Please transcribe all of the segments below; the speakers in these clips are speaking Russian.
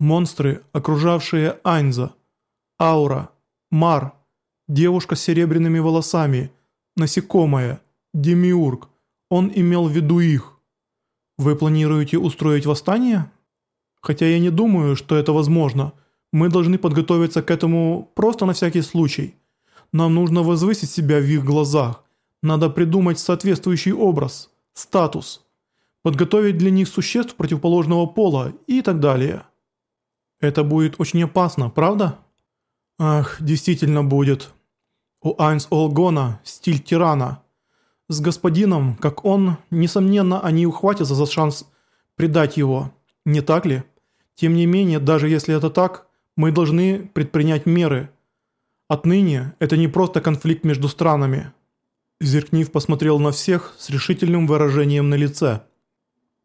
Монстры, окружавшие Айнза. Аура. Мар. Девушка с серебряными волосами. Насекомое. Демиург. Он имел в виду их. Вы планируете устроить восстание? Хотя я не думаю, что это возможно. Мы должны подготовиться к этому просто на всякий случай. Нам нужно возвысить себя в их глазах. Надо придумать соответствующий образ, статус. Подготовить для них существ противоположного пола и так далее. Это будет очень опасно, правда? Ах, действительно будет. У Айнс Олгона стиль тирана. С господином, как он, несомненно, они ухватятся за шанс предать его. Не так ли? Тем не менее, даже если это так, мы должны предпринять меры. Отныне это не просто конфликт между странами. Зеркнив посмотрел на всех с решительным выражением на лице.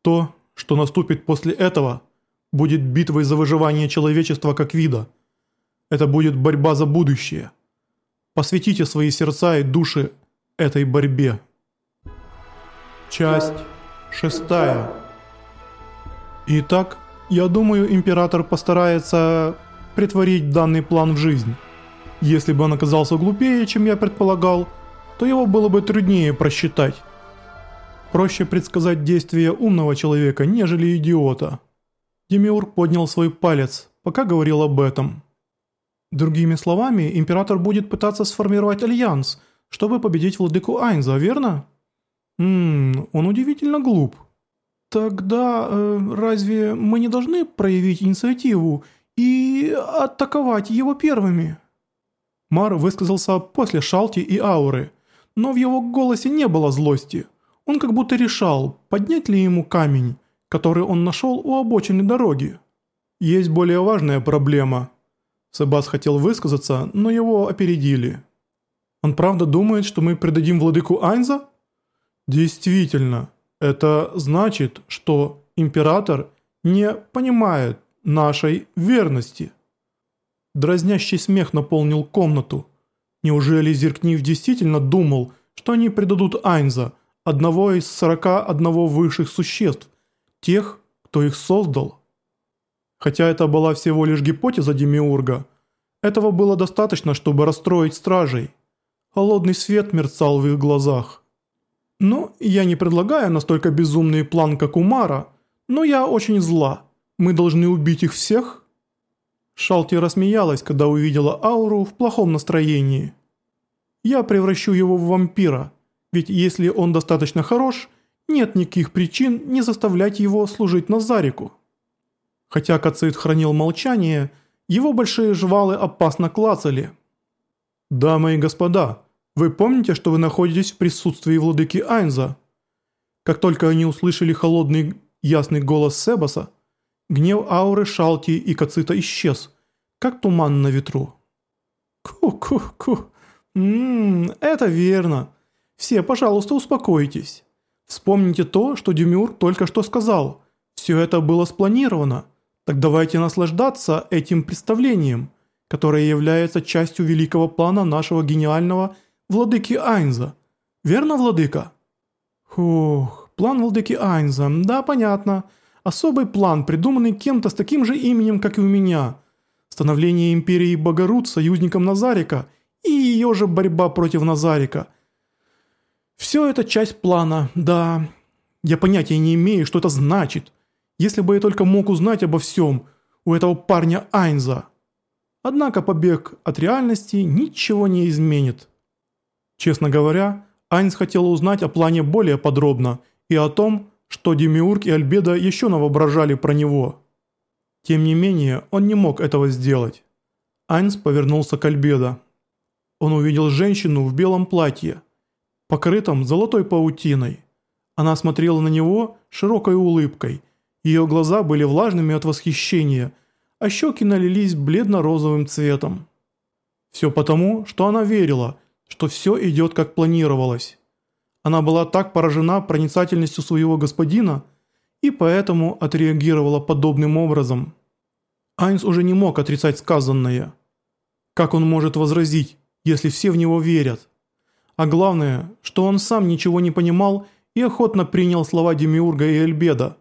То, что наступит после этого – будет битвой за выживание человечества как вида. Это будет борьба за будущее. Посвятите свои сердца и души этой борьбе. Часть шестая. Итак, я думаю, император постарается притворить данный план в жизнь. Если бы он оказался глупее, чем я предполагал, то его было бы труднее просчитать. Проще предсказать действия умного человека, нежели идиота. Демиург поднял свой палец, пока говорил об этом. Другими словами, император будет пытаться сформировать альянс, чтобы победить владыку Айнза, верно? Ммм, он удивительно глуп. Тогда э, разве мы не должны проявить инициативу и атаковать его первыми? Мар высказался после Шалти и Ауры, но в его голосе не было злости. Он как будто решал, поднять ли ему камень, который он нашел у обочины дороги. Есть более важная проблема. Себас хотел высказаться, но его опередили. Он правда думает, что мы предадим владыку Айнза? Действительно, это значит, что император не понимает нашей верности. Дразнящий смех наполнил комнату. Неужели Зеркнив действительно думал, что они предадут Айнза, одного из 41 высших существ, тех, кто их создал. Хотя это была всего лишь гипотеза Демиурга, этого было достаточно, чтобы расстроить стражей. Холодный свет мерцал в их глазах. Ну, я не предлагаю настолько безумный план, как у Мара, но я очень зла. Мы должны убить их всех? Шалти рассмеялась, когда увидела ауру в плохом настроении. Я превращу его в вампира, ведь если он достаточно хорош – нет никаких причин не заставлять его служить Назарику. Хотя Кацит хранил молчание, его большие жвалы опасно клацали. «Дамы и господа, вы помните, что вы находитесь в присутствии владыки Айнза?» Как только они услышали холодный ясный голос Себаса, гнев ауры Шалти и Кацита исчез, как туман на ветру. «Ку-ку-ку, ммм, это верно. Все, пожалуйста, успокойтесь». Вспомните то, что Демюр только что сказал. Все это было спланировано. Так давайте наслаждаться этим представлением, которое является частью великого плана нашего гениального владыки Айнза. Верно, владыка? Хух, план владыки Айнза, да, понятно. Особый план, придуманный кем-то с таким же именем, как и у меня. Становление империи Богород союзником Назарика и ее же борьба против Назарика – все это часть плана, да. Я понятия не имею, что это значит. Если бы я только мог узнать обо всем у этого парня Айнза. Однако побег от реальности ничего не изменит. Честно говоря, Айнз хотел узнать о плане более подробно и о том, что Демиург и Альбеда еще навоображали про него. Тем не менее, он не мог этого сделать. Айнз повернулся к Альбедо. Он увидел женщину в белом платье – покрытом золотой паутиной. Она смотрела на него широкой улыбкой. Ее глаза были влажными от восхищения, а щеки налились бледно-розовым цветом. Все потому, что она верила, что все идет как планировалось. Она была так поражена проницательностью своего господина и поэтому отреагировала подобным образом. Айнс уже не мог отрицать сказанное. Как он может возразить, если все в него верят? А главное, что он сам ничего не понимал и охотно принял слова Демиурга и Эльбеда.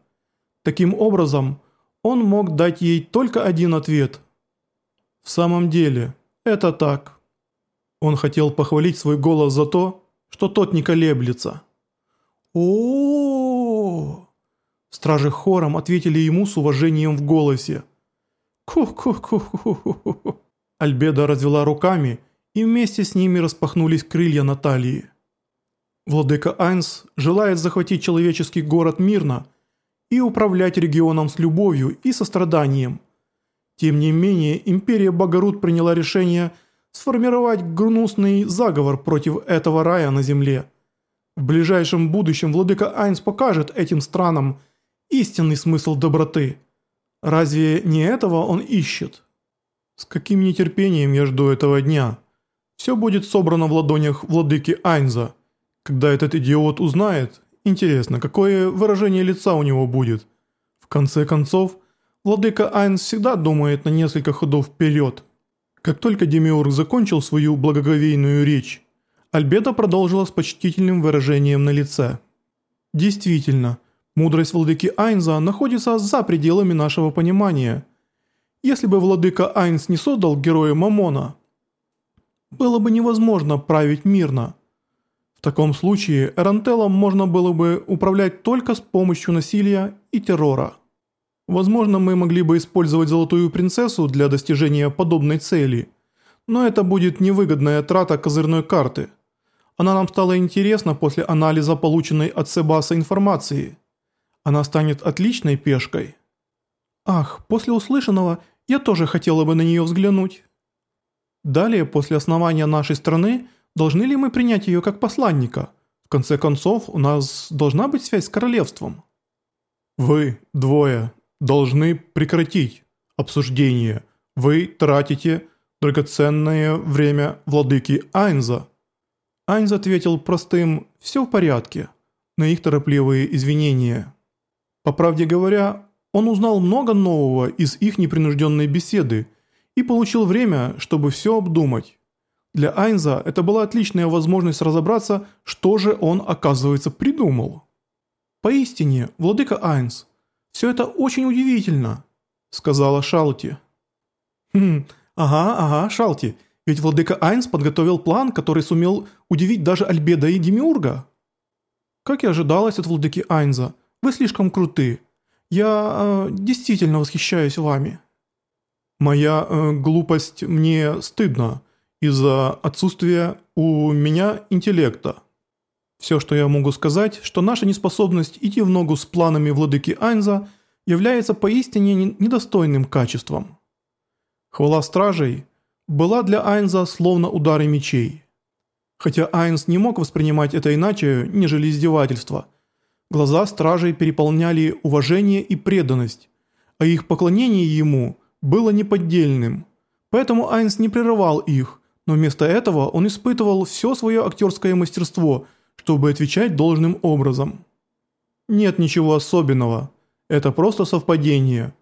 Таким образом, он мог дать ей только один ответ. В самом деле, это так. Он хотел похвалить свой голос за то, что тот не колеблется. о Стражи хором ответили ему с уважением в голосе. «Ку-ку-ку-ку-ку-ку». Альбеда развела руками, и вместе с ними распахнулись крылья Натальи. Владыка Айнс желает захватить человеческий город мирно и управлять регионом с любовью и состраданием. Тем не менее, империя Багарут приняла решение сформировать гнусный заговор против этого рая на земле. В ближайшем будущем владыка Айнс покажет этим странам истинный смысл доброты. Разве не этого он ищет? С каким нетерпением я жду этого дня. Все будет собрано в ладонях владыки Айнза. Когда этот идиот узнает, интересно, какое выражение лица у него будет. В конце концов, владыка Айнз всегда думает на несколько ходов вперед. Как только Демиург закончил свою благоговейную речь, Альбеда продолжила с почтительным выражением на лице. «Действительно, мудрость владыки Айнза находится за пределами нашего понимания. Если бы владыка Айнз не создал героя Мамона, было бы невозможно править мирно. В таком случае Эрантелом можно было бы управлять только с помощью насилия и террора». Возможно, мы могли бы использовать Золотую Принцессу для достижения подобной цели, но это будет невыгодная трата козырной карты. Она нам стала интересна после анализа полученной от Себаса информации. Она станет отличной пешкой. Ах, после услышанного я тоже хотела бы на нее взглянуть. Далее, после основания нашей страны, должны ли мы принять ее как посланника? В конце концов, у нас должна быть связь с королевством. Вы, двое, должны прекратить обсуждение. Вы тратите драгоценное время владыки Айнза». Айнз ответил простым «все в порядке» на их торопливые извинения. По правде говоря, он узнал много нового из их непринужденной беседы и получил время, чтобы все обдумать. Для Айнза это была отличная возможность разобраться, что же он, оказывается, придумал. Поистине, владыка Айнз – «Все это очень удивительно», — сказала Шалти. «Хм, ага, ага, Шалти, ведь владыка Айнс подготовил план, который сумел удивить даже Альбеда и Демиурга». «Как и ожидалось от владыки Айнза, вы слишком круты. Я э, действительно восхищаюсь вами». «Моя э, глупость мне стыдна из-за отсутствия у меня интеллекта». Все, что я могу сказать, что наша неспособность идти в ногу с планами владыки Айнза является поистине недостойным качеством. Хвала стражей была для Айнза словно удары мечей. Хотя Айнз не мог воспринимать это иначе, нежели издевательство. Глаза стражей переполняли уважение и преданность, а их поклонение ему было неподдельным. Поэтому Айнз не прерывал их, но вместо этого он испытывал все свое актерское мастерство – чтобы отвечать должным образом. Нет ничего особенного, это просто совпадение.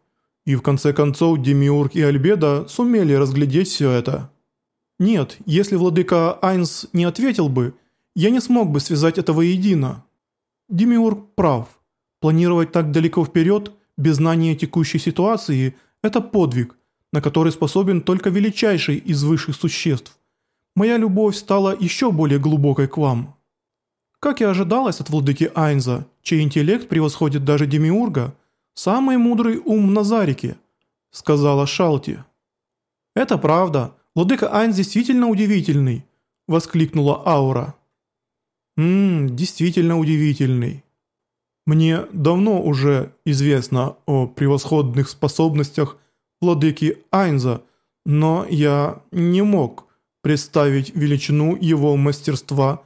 И в конце концов Демиург и Альбеда сумели разглядеть все это. Нет, если владыка Айнс не ответил бы, я не смог бы связать это воедино. Демиург прав. Планировать так далеко вперед, без знания текущей ситуации – это подвиг, на который способен только величайший из высших существ. Моя любовь стала еще более глубокой к вам. Как и ожидалось от владыки Айнза, чей интеллект превосходит даже Демиурга, самый мудрый ум Назарики, сказала Шалти. «Это правда, владыка Айнз действительно удивительный», воскликнула Аура. «Ммм, действительно удивительный. Мне давно уже известно о превосходных способностях владыки Айнза, но я не мог представить величину его мастерства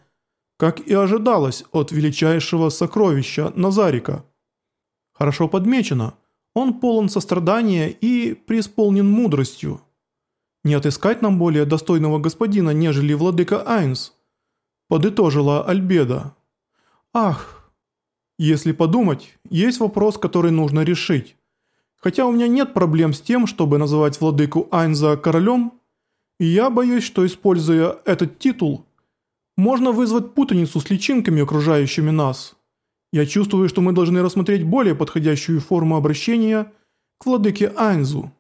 как и ожидалось от величайшего сокровища Назарика. Хорошо подмечено, он полон сострадания и преисполнен мудростью. Не отыскать нам более достойного господина, нежели владыка Айнс, подытожила Альбеда. Ах, если подумать, есть вопрос, который нужно решить. Хотя у меня нет проблем с тем, чтобы называть владыку Айнза королем, и я боюсь, что используя этот титул – можно вызвать путаницу с личинками, окружающими нас. Я чувствую, что мы должны рассмотреть более подходящую форму обращения к владыке Айнзу.